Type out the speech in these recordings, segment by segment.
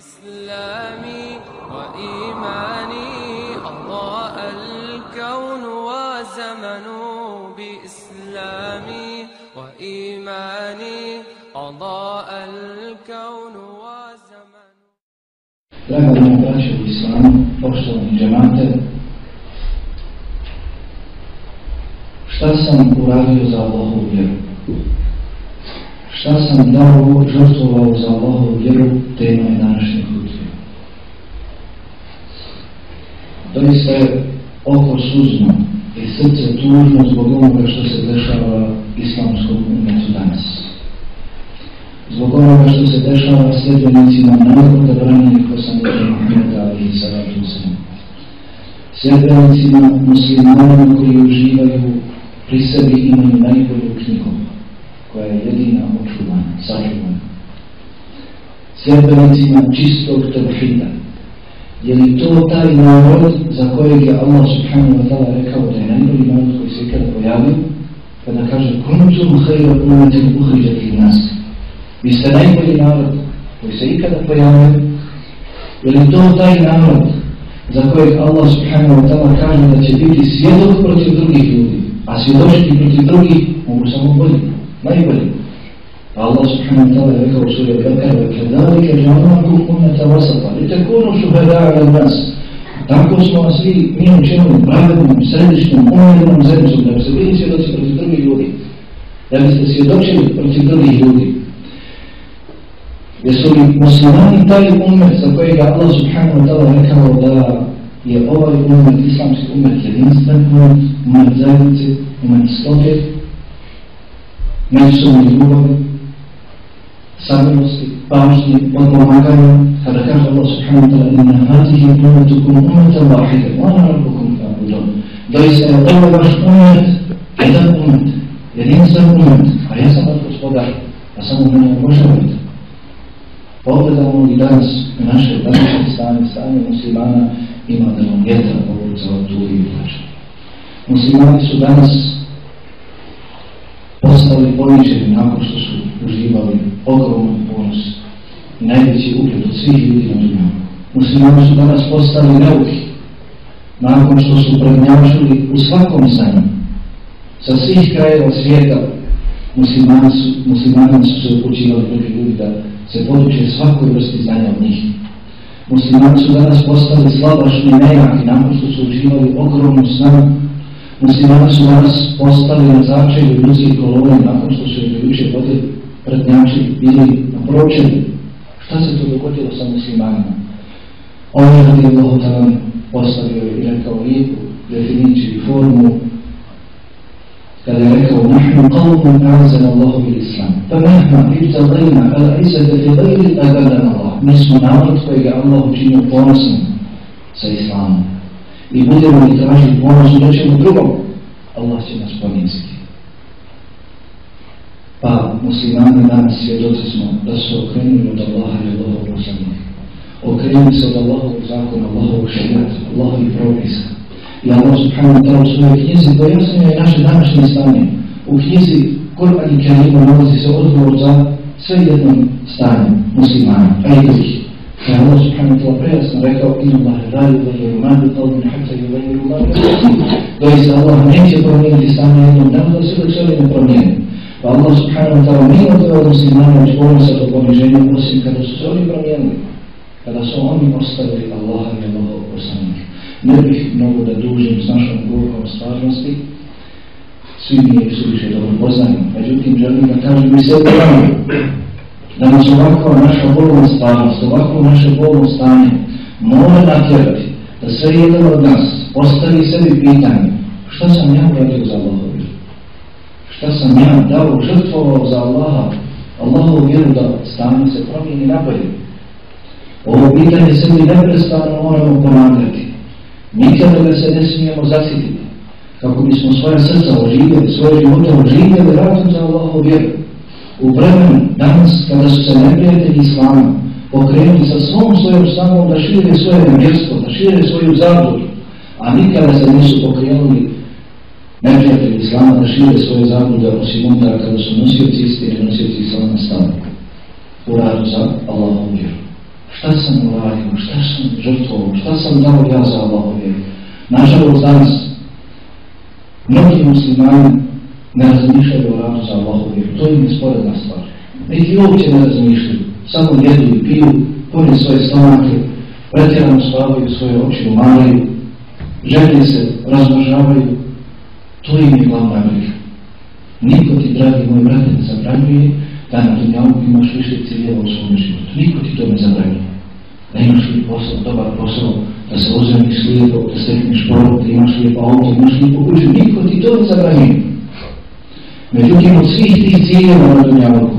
إسلامي وإيماني أضاء الكون وزمن بإسلامي وإيماني أضاء الكون وزمن لما نقاش الإسلام فرصة الجماعة Šta sam uradio za Allahovu vjeru? Šta sam dao žrtvovao za Allahovu vjeru, tema je današnje hutbe. Doista je oko suzno i srce tužno zbog onoga što se dešava islamskom umetu danas. Zbog onoga što se dešava sljedbenicima naroda branjenih poslanika Muhammeda i Salatu Sam. Sljedbenicima muslimanima koji uživaju pri sebi imaju najbolju knjigu, koja je jedina očuvana, sačuvana. Sljedbenicima čistog tevhida. Je li to taj narod za kojeg je Allah subhanahu wa ta'ala rekao da je najbolji narod koji se ikada pojavio? Kada kaže kuntum hajra umetin uhriđati nas. Vi ste najbolji narod koji se ikada pojavio. Je li to taj narod za kojeg Allah subhanahu wa ta'ala kaže da će biti svjedok protiv drugih ljudi, a svjedočiti protiv drugih mogu samo bolji, najbolji. Je rekao u suri Al-Bakara كَذَلِكَ جَعَلْنَاكُمْ أُمَّةً وَسَطًا لِتَكُونُوا شُهَدَاءَ عَلَى النَّاسِ Tako smo vas svi mi učinili pravednom, središnjom, umjerenom zemljom, da bi se bili svjedoci protiv drugih ljudi, da biste svjedočili protiv drugih ljudi. Jesu li muslimani taj umet za kojega Allah subhanahu wa ta'ala rekao da je ovaj umet, islamski umet, jedinstven umet, umet zajednice, umet stoke, međusobne ljubavi, sabrnosti, pažnje, podpomaganja, kada kaže Allah subhanahu wa ta'ala inna hatihi umetukum umeta vahide, wa ana rabbukum fa'budon. Doista je ovo vaš umet, jedan umet, jedinstven umet, a ja sam vaš gospodar, a samo mene obožavajte. Pogledamo li danas u naše današnje stanje, stanje muslimana ima da nam vjetra povod za oturi i plaća. Muslimani su danas postali poničeni nakon što su uživali ogroman ponos i najveći ugled od svih ljudi na dunjavu. Muslimani su danas postali neuki nakon što su prednjačili u svakom stanju. Sa svih krajeva svijeta muslimani su, se upućivali drugi ljudi da se poduče svakoj vrsti znanja od njih. Muslimani su danas postali slabašni nejaki nakon što su uživali ogromnu snagu. Muslimani su danas postali na začelju ljudskih kolone nakon što su im juče vode bili na. Šta se to dogodilo sa muslimanima? On je radi Allah talan postavio i rekao lijepu definiciju i formu kada je rekao nahnu qawmun a'azana Allahu bil Islam. Pa mehma ibtadajna ala izade fi gajri agadana Allah. Mi smo narod kojeg je Allah učinio ponosnim sa Islamom. I budemo li tražiti ponosu nečemu drugom, Allah će nas. Pa muslimani danas svjedoci smo da su okrenuli od Allaha i poslanika. Okrenuli se od Allahovog zakona, Allahovog šarijata, Allahovih propisa. I Allah subhanahu wa ta'ala u svojoj knjizi pojasnio je naše današnje stanje. U knjizi Kur'an i Kerimu nalazi se odgovor za sve jedno stanje muslimana, a i drugih. Kada Allah subhanahu wa ta'ala prejasno rekao Inna Allahe radi da je umadu talbun hatta i uveju umadu Doista Allah neće promijeniti stanje jednom danu da se dok se ne promijeni. Pa Allah subhanahu wa ta'ala nije odveo muslimana od ponosa do poniženja osim kada su se oni promijenili. Kada su oni ostavili Allaha i Allahov poslanika. Ne bih mnogo da dužim s našom grukom stvarnosti, svi mi je suviše dobro poznani. Međutim, želim da kažem se pravimo da nas ovakva naša bolna stvarnost, ovakvo naše bolno stanje mora natjerati da sve jedan od nas postavi sebi pitanje šta sam ja uradio za Allahovu vjeru? Šta sam ja dao, žrtvovao za Allaha, Allahovu vjeru da stanje se promijeni nabolje? Ovo pitanje sebi neprestano moramo ponavljati. Nikada ga se ne smijemo zasititi. Kako bismo svoje srca oživjeli, svoje živote oživjeli ratom za Allahovu vjeru. U vremenu danas kada su se neprijatelji Islama pokrenuli sa svom svojom snagom da šire svoje nevjerstvo, da šire svoju zabludu, a nikada se nisu pokrenuli neprijatelji Islama da šire svoje zablude osim onda kada su nosioci istine, nosioci Islama stali u radu za Allahovu vjeru. Šta sam uradio, šta sam žrtvovao, šta sam dao ja za Allahu vjeru. Nažalost danas, mnogi muslimani ne razmišljaju o radu za Allahu vjeru, to im je sporedna stvar. Neki uopće ne razmišljaju, samo jedu i piju, pune svoje stomake, pretjerano spavaju svoje oči umaraju, želje se razmnožavaju, to im je glavna briga. Niko ti, dragi moj brate, ne zabranjuje da na dunjavku imaš više ciljeva u svom životu. Posao, dobar posao, da se ozremiš lijepo, da stekneš porod, da imaš lijepo auto, imaš lijepo kuću. Niko ti to ne zabranjuje. Međutim, od svih tih ciljeva na dunjavku,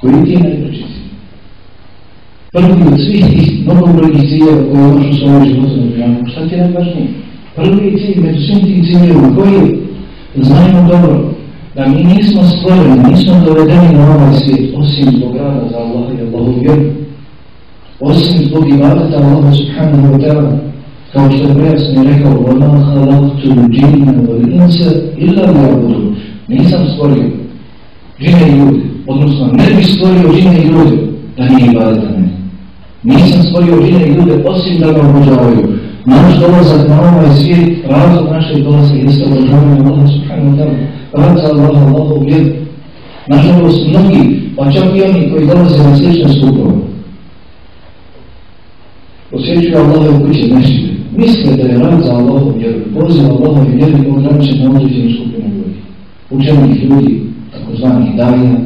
koji ti je najpreći cilj? Prvi od svih tih mnogobrojnih ciljeva koje imaš u svojom životu na dunjavku, šta ti je najvažnije? Prvi cilj među svim tim ciljevima, koji je? Znajmo dobro, da mi nismo stvoreni, nismo dovedeni na ovaj svijet, osim zbog rada za Allah i Allahu vjeru, osim zbog ibadeta Allah subhanahu wa ta'ala, kao što je prejasno rekao, وَمَا خَلَقْتُ الْجِنَّ وَالْإِنْسَ إِلَّا لِيَعْبُدُونَ Nisam stvorio džine i ljude, odnosno ne bih stvorio džine i ljude da nije ibadeta meni. Nisam stvorio džine i ljude osim da ga obožavaju. Naš dolazak na ovaj svijet, razlog našeg dolaska jeste obožavanje Allah subhanahu wa ta'ala vraca Allah Allahu vjeru. Nažalost, mnogi, pa čak i oni koji dolaze na slične skupove, osjećuju Allahove kuće nešće. Misle da je rad za Allahu vjeru, poziv Allahove vjeru i ograničen na određenu skupinu ljudi. Učenih ljudi, takozvanih davija,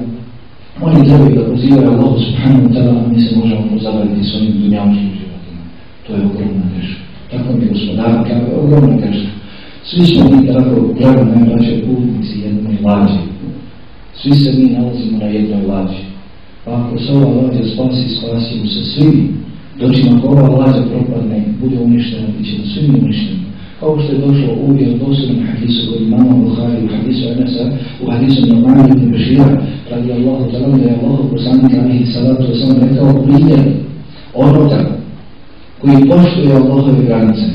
oni trebaju da pozivaju Allahu subhanahu wa ta'ala, a mi se možemo pozabaviti svojim dunjavčkim životima. To je ogromna greška. Tako mi gospodarka, ogromna greška. Svi smo mi tako, drago moje braće, putnici jednoj lađi. Svi se mi nalazimo na jednoj lađi. Pa ako se ova lađa spasi, spasimo se svi. Doćim ako ova lađa propadne, bude uništena, bit ćemo svi mi uništeni. Kao što je došlo u vjerodosljednom hadisu kod imama Buhari, u hadisu Enesa, u hadisu Normani ibn Bešira, radi Allahu ta'ala, da je Allah poslanik alihi salatu sam rekao primjer onoga koji poštuje Allahove granice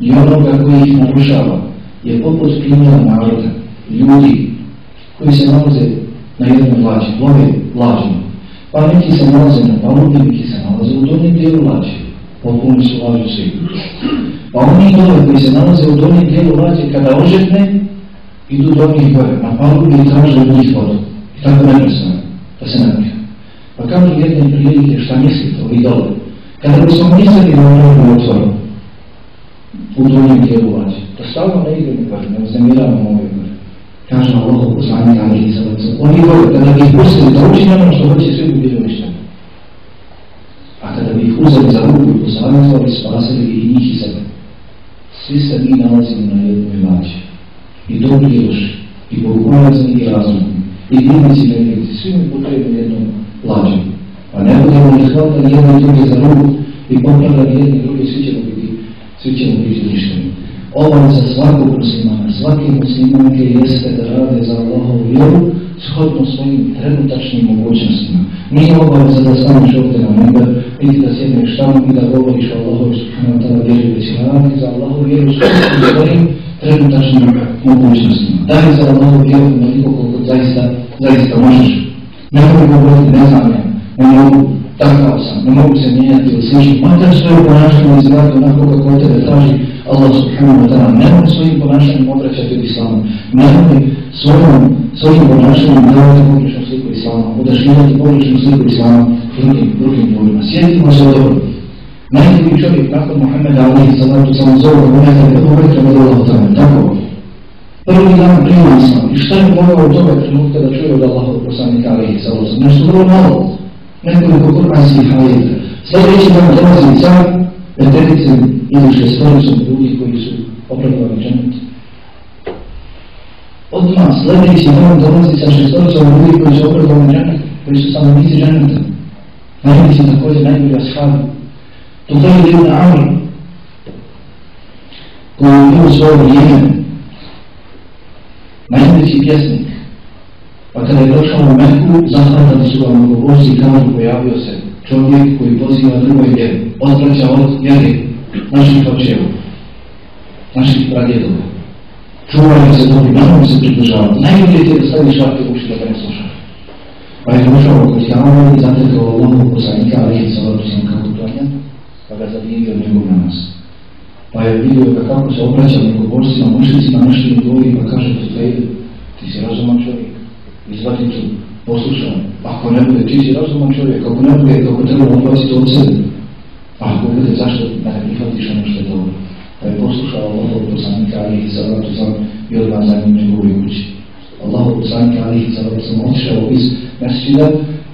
i onoga koji ih narušava je poput primjera naroda, ljudi koji se nalaze na jednoj lađi, plove lađima. Pa neki se nalaze na palubi, neki se nalaze u donjem dijelu lađe, popuni su lađu svi. Pa oni dole koji se nalaze u donjem dijelu lađe, kada ožetne, idu do njih gore, na palubi i traže od njih vodu. I tako neprestano, da se napije. Pa kažu jedne prilike, šta mislite, ovi dole? Kada bismo mislili na ono otvoru, u donjem dijelu lađe, da stalno ne idemo gore, ne uznemiravamo ove. Kaže Allah, poslanik Ali i Salacu, oni gore, kada bi ih pustili da uči ono što hoće, svi bi bili uništeni. A kada bi ih uzeli za ruku i posavjetovali, spasili i njih i sebe. Svi se mi nalazimo na jednoj lađi. I dobri i loši, i bogobojazni i razumni, i divnici i nevinici, svi mi potrebni jednom lađu. Pa ne budemo li hvatali jedni drugi za ruku i popravljali jedni drugi, svi ćemo biti, svi ćemo biti uništeni. Obaveza svakog muslimana, svake muslimanke jeste da rade za Allahovu vjeru shodno svojim trenutačnim mogućnostima. Nije obaveza da staneš ovdje na member, niti da sjedneš tamo i da govoriš o Allahovu subhanahu ta'ala vjeru, već radi za Allahovu vjeru shodno svojim trenutačnim mogućnostima. Daj za Allahovu vjeru onoliko koliko zaista, zaista možeš. Ne mogu govoriti, ne znam ja, ne mogu, takav sam, ne mogu se mijenjati ili slično. Makar svoje ponašanje izgledati onako kako od tebe traži Allah subhanahu wa ta'ala. Nemoj svojim ponašanjem obraćati od islama. Nemoj svojim, svojim ponašanjem davati pogrešnu sliku islama, odašljivati pogrešnu sliku islama drugim, drugim ljudima. Sjetimo se dobro. Najbolji čovjek nakon Muhammeda alihi sallatu sam zove Umeta je Ebu Bekra radijallahu ta'ala. Tako. Prvi dan prima islam. I šta je mogao od toga trenutka da čuje od Allahov poslanika alihi sallatu? Nešto vrlo malo. Nekoliko kurbanskih hajeta. Sljedeći dan dolazi car, vetericem ili šestoricom ljudi koji su opravdali dženet. Odmah sljedeći dan dolazi sa šestoricom ljudi koji su opravdali dženet, koji su stanovnici dženeta. Najbolji također najbolji ashabi. To je ibn Amr, koji je bio svoje vrijeme, najbolji pjesnik. Pa kada je došao u Meku, zahvatali su ga mnogobožci i kažu pojavio se čovjek koji poziva drugoj vjeru, odvraća od vjeri naših očeva, naših pradjedova. Čuvaju se dobri, nemoj se pridržavati. Najbolje je da staviš šake u uši da ga ne slušaš. Pa je došao kod Jana i zatekao Allahov poslanika, ali je salatu sam kako to pa ga zadivio njegov nas. Pa je vidio ga kako se obraća božstvima, mušicima, nešto im govori, pa kaže Tufejl, ti si razuman čovjek, izvati tu, poslušaj, ako ne bude, ti si razuman čovjek, ako ne bude, kako treba odbaciti od sebe, bude, zašto da ne prihvatiš ono što je dobro? Pa je poslušao Allahov poslanika alihi salatu sam i odmah za njim njegovoj kući. Allahov poslanika alihi salatu sam otišao iz mesčida,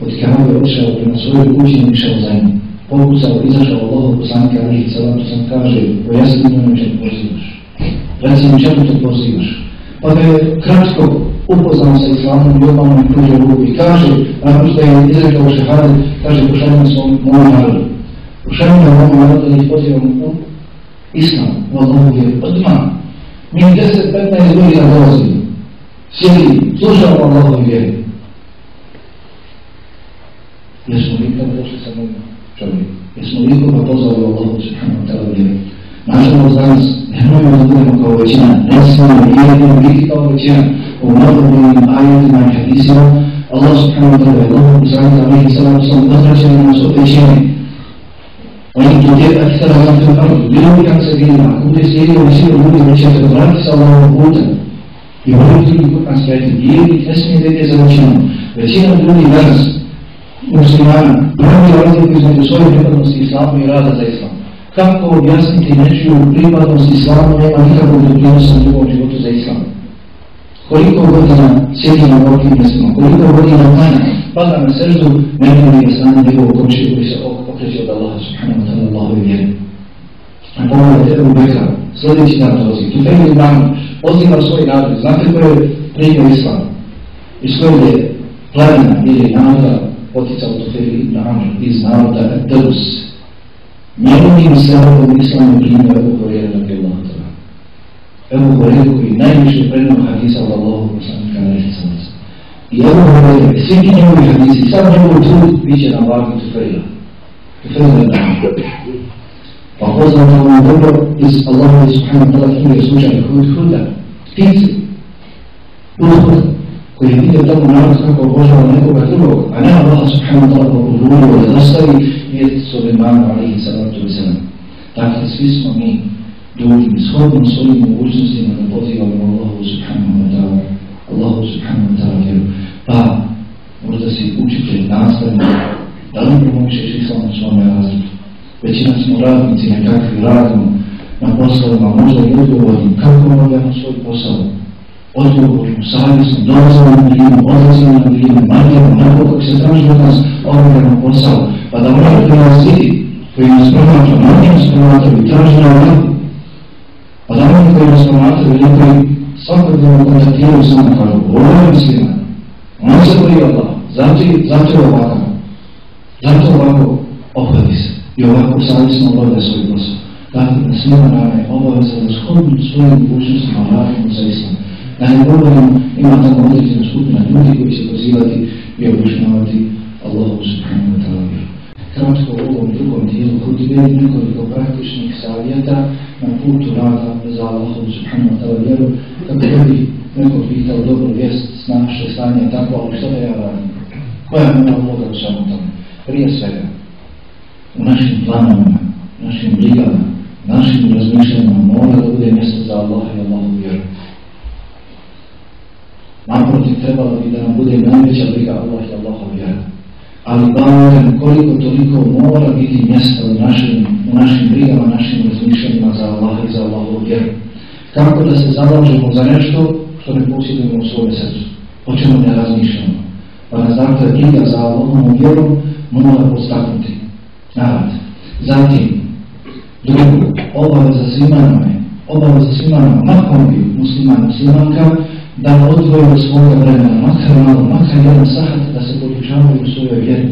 od Kabe otišao prema svojoj kući i išao za njim. Pokucao, izašao Allahov poslanika alihi salatu sam kaže, pojasni mi ono čemu pozivaš. Reci mi čemu to pozivaš. Pa ga je kratko upoznao sa islamom i odmah mi pružio ruku i kaže, nakon što je izrekao šehade, kaže, pošaljamo svom moj narod. Pošaljamo moj narod da ih pozivamo u Islam, u Allahu vjeru, odmah. Mi 10-15 godina dolazimo, sjedi, slušamo Allahu vjeru. Jesmo li kada došli sa mojim čovjekom? Jesmo li ikoga pozvali Allahu subhanahu wa ta'ala vjeru? Nažalost danas, nemojmo da budemo kao većina, ne smijemo jedino biti kao većina u mnogobrojnim ajetima i hadisima. Allah subhanahu wa ta'ala je Allah poslanika alaihi salatu sallam odvraćaju nas od većine. Oni tu tijek akitara vam tu ardu, bilo bi kako se vidimo, ako bude slijedio većinu ljudi, oni će se odvratiti sa Allahom putem. I oni drugi kod nas gledati, vjernik ne smije da ide za većinom. Većina ljudi danas, muslimana, pravi razliku između svoje pripadnosti islamu i rada za islam. Kako objasniti nečiju pripadnost islamu nema nikakvog doprinosa u drugom životu za islam? Koliko godina sjedi na ovakvim mjestima, koliko godina manja, pada na srdu, ne bi li stane njegovog oči koji se okreće od Allaha subhanahu Allahove vjeri. A pogledajte Ebu Bekra, sljedeći dan dolazi, Fejli dan poziva svoj narod, znate ko je primio islam? Iz kojeg je plemena ili naroda poticao tu Fejli ibn Amr iz naroda Delus. Njegovim sebebom islam je primio Ebu Horeira Allah ta'ala. Ebu Horeira koji najviše prednog hadisa od Allahu poslanika neće sam I Ebu Horeira, svi njegovi hadisi, sad njegov trud bit će na vagu Tufejla. Tufejla je dan. Pa poznamo vam dobro iz Allaha subhanahu wa ta'ala knjige slučaja Hud Huda, ptice, Hud koji je vidio tamo narod kako obožava nekoga drugog, a ne Allah subhanahu wa ta'ala popožurio da nastavi vijest Sulemanu alaihi salatu wa sallam. Dakle, svi smo mi dužni, shodno svojim mogućnostima da pozivamo Allahu subhanahu Većina smo radnici nekakvi radimo na poslovima, možda i odgovorni, kako obavljamo svoj posao? Odgovorimo, savjesno, dolazimo na milijinu, odlazimo na milijinu, manjemo, nakon kako se traži od nas, obavljamo posao, pa da mora koji nas vidi, koji nas promatra, nas promatraju, traži na vrhu, pa da oni koji nas promatraju, ljudi koji svakodnevno kontaktiraju sa nama, kažu, ovo je mislima, on se boji Allah, zato, je ovakav, zato ovako se i ovako savjesno obavlja svoj posao. Dakle, na svima nama je obaveza da shodno svojim mogućnostima radimo za islam. Da ne govorimo, ima tamo određena skupina ljudi koji se pozivati i objašnjavati Allahu subhanahu wa ta'ala. Kratko u ovom drugom dijelu hudbe nekoliko praktičnih savjeta na putu rada za Allahu subhanahu wa ta'ala vjeru. Kako bi neko pitao dobro vijest s naše stanje tako, ali što da ja radim? Koja je moja uloga u samom tome? Prije svega, u našim planovima, našim brigama, našim razmišljanjima mora da bude mjesto za Allah i Allahu vjeru. Naprotiv, trebalo bi da nam bude najveća briga Allah i Allahu vjeru. Ali barem koliko toliko mora biti mjesto u našim, u našim brigama, našim razmišljanjima za Allah i za Allahu vjeru. Kako da se zalažemo za nešto što ne posjedujemo u svome srcu, o čemu ne razmišljamo. Pa nas dakle briga za Allahom vjeru mora postaknuti narod. Zatim, drugo, obaveza svima nama obaveza svima nama, makom bi musliman, muslimanka, da odvoje od svoga vremena, makar malo, makar jedan sahat, da se podučavaju u svojoj vjeri.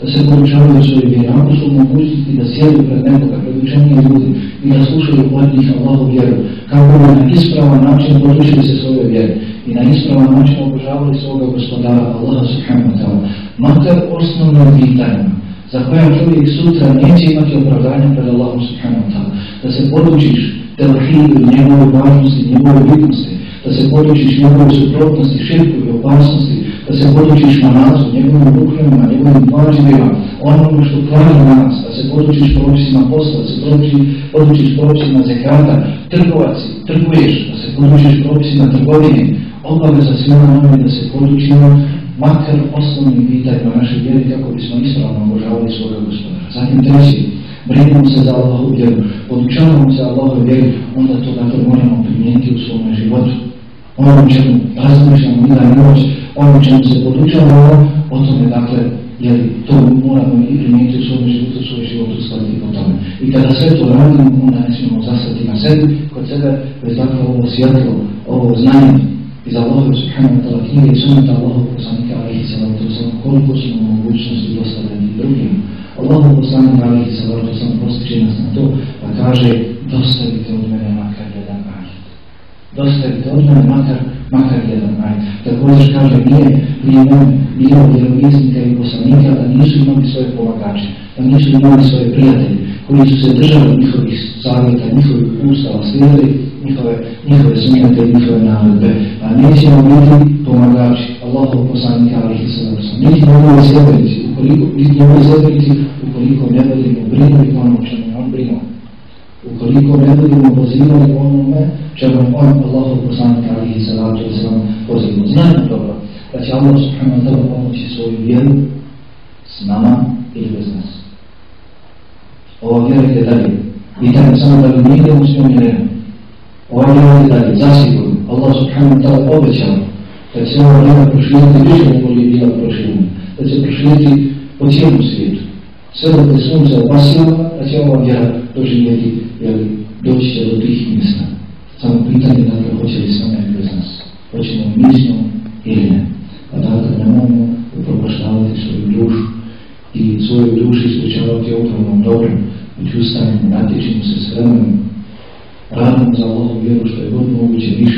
Da se podučavaju u svojoj vjeri. Ako su mogućnosti da sjedu pred nekoga, pred učenije ljudi i da slušaju od njih Allahu vjeru, kako bi na ispravan način podučili se svojoj vjeri i na ispravan način obožavali svoga gospodara Allaha subhanahu wa ta'ala. Makar osnovno pitanjima za koja čovjek sutra neće imati opravdanja pred Allahom subhanahu wa ta'ala. Da se podučiš telhidu, njegove važnosti, njegove bitnosti, da se podučiš njegove suprotnosti, širku i opasnosti, da se podučiš manazu, njegovim rukljama, njegovim važivima, onome što traži nas, da se podučiš propisima posla, da se podučiš, podučiš propisima zekata, trgovaci, trguješ, da se podučiš propisima trgovine, obaveza svima nama da se podučimo makar osnovnim pitanjima naše vjeri kako bismo ispravno obožavali svoga gospodara. Zatim treći, brinemo se za Allahu vjeru, podučavamo se Allahu vjeru, onda to dakle moramo primijeniti u svome životu. Ono čemu razmišljamo i dan noć, ono čemu se podučavamo, o tome dakle jer to moramo i primijeniti u svom životu, svoj život uskladiti po tome. I kada sve to radimo, onda ne smijemo zastati na sebi, kod sebe, već dakle ovo svjetlo, ovo znanje iz Allaha subhanahu wa ta'ala knjige i sunnata Allaha poslanika alihi salatu wasalam, koliko smo u mogućnosti dostavljeni drugim. Allaha poslanika alihi salatu wasalam postiče nas na to, pa kaže, dostavite od mene makar jedan ajet. Dostavite od mene makar, makar jedan ajet. Također kaže, nije prije mene bilo vjerovjesnika i poslanika da nisu imali svoje pomagače, da nisu imali svoje prijatelje, koji su se držali njihovih savjeta, njihovih ustava, slijedili njihove, njihove sunnete i njihove naredbe. A nećemo biti pomagači Allahov poslanika alihi sallam. Niti njegovi sljedbenici, ukoliko, niti njegovi sljedbenici, ukoliko ne budemo brinuli ono čemu je on brinuo. Ukoliko ne budemo pozivali onome čemu je on Allahov poslanika alihi sallatu wasallam pozivao. Znajmo dobro da će Allah subhanahu wa ta'ala pomoći svoju vjeru s nama ili bez nas. Ova vjera ide dalje. Pitanje samo da li mi idemo s vjera ide dalje, zasigurno. Allah subhanahu wa ta'ala obećao da će ova vjera proširiti više nego li je bila proširena. Da će proširiti po cijelom svijetu. Sve dok je sunce opasila, da će ova vjera doživjeti, jer doći će do tih mjesta. Samo pitanje da dakle, hoće li s nama ili bez nas. Hoćemo mi s njom ili ne. A dakle, nemojmo upropaštavati svoju dušu i svoju dušu ispričavati ogromnom dobrom, već ustanemo, natječimo se s vremenom, radimo za Allahu vjeru što je god moguće više,